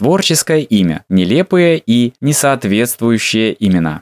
Творческое имя, нелепые и несоответствующие имена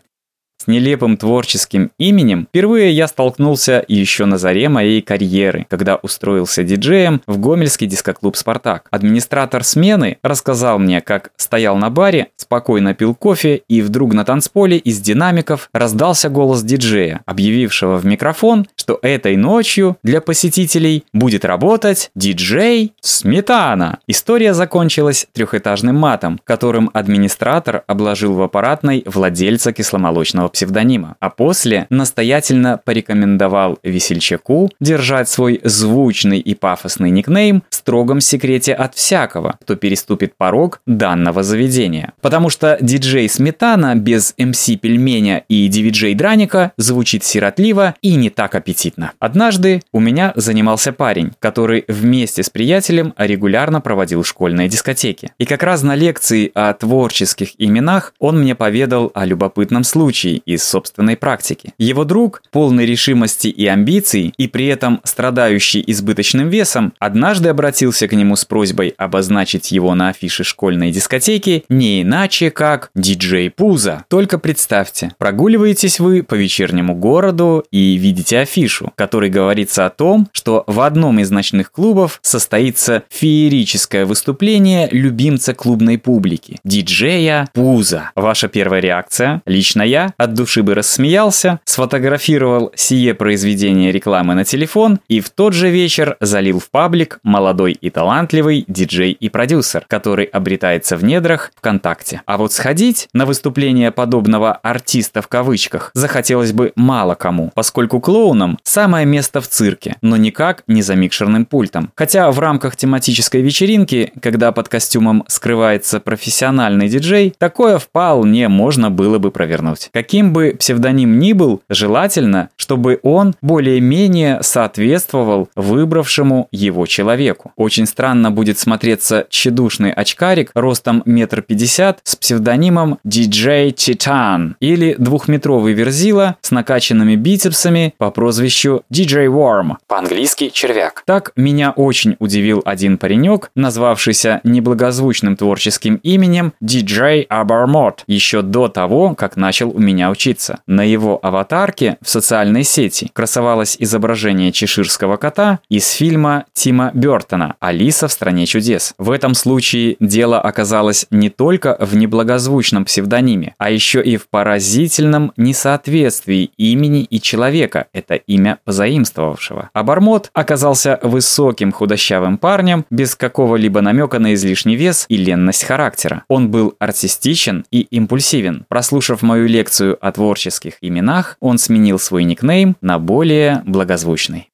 нелепым творческим именем впервые я столкнулся еще на заре моей карьеры, когда устроился диджеем в Гомельский дискоклуб «Спартак». Администратор смены рассказал мне, как стоял на баре, спокойно пил кофе, и вдруг на танцполе из динамиков раздался голос диджея, объявившего в микрофон, что этой ночью для посетителей будет работать диджей Сметана. История закончилась трехэтажным матом, которым администратор обложил в аппаратной владельца кисломолочного псевдонима, а после настоятельно порекомендовал весельчаку держать свой звучный и пафосный никнейм в строгом секрете от всякого, кто переступит порог данного заведения. Потому что диджей Сметана без МС Пельменя и диджей Драника звучит сиротливо и не так аппетитно. Однажды у меня занимался парень, который вместе с приятелем регулярно проводил школьные дискотеки. И как раз на лекции о творческих именах он мне поведал о любопытном случае, из собственной практики. Его друг, полный решимости и амбиций, и при этом страдающий избыточным весом, однажды обратился к нему с просьбой обозначить его на афише школьной дискотеки не иначе, как диджей Пуза. Только представьте, прогуливаетесь вы по вечернему городу и видите афишу, которой говорится о том, что в одном из ночных клубов состоится феерическое выступление любимца клубной публики – диджея Пуза. Ваша первая реакция? Лично я от души бы рассмеялся, сфотографировал сие произведение рекламы на телефон и в тот же вечер залил в паблик молодой и талантливый диджей и продюсер, который обретается в недрах ВКонтакте. А вот сходить на выступление подобного «артиста» в кавычках захотелось бы мало кому, поскольку клоунам самое место в цирке, но никак не за микшерным пультом. Хотя в рамках тематической вечеринки, когда под костюмом скрывается профессиональный диджей, такое вполне можно было бы провернуть. Каким бы псевдоним ни был, желательно, чтобы он более-менее соответствовал выбравшему его человеку. Очень странно будет смотреться тщедушный очкарик ростом метр пятьдесят с псевдонимом DJ Titan или двухметровый верзила с накачанными бицепсами по прозвищу DJ Worm, по-английски червяк. Так меня очень удивил один паренек, назвавшийся неблагозвучным творческим именем DJ Abarmot еще до того, как начал у меня учиться. На его аватарке в социальной сети красовалось изображение чеширского кота из фильма Тима Бертона «Алиса в стране чудес». В этом случае дело оказалось не только в неблагозвучном псевдониме, а еще и в поразительном несоответствии имени и человека, это имя позаимствовавшего. А Бармот оказался высоким худощавым парнем без какого-либо намека на излишний вес и ленность характера. Он был артистичен и импульсивен. Прослушав мою лекцию о творческих именах, он сменил свой никнейм на более благозвучный.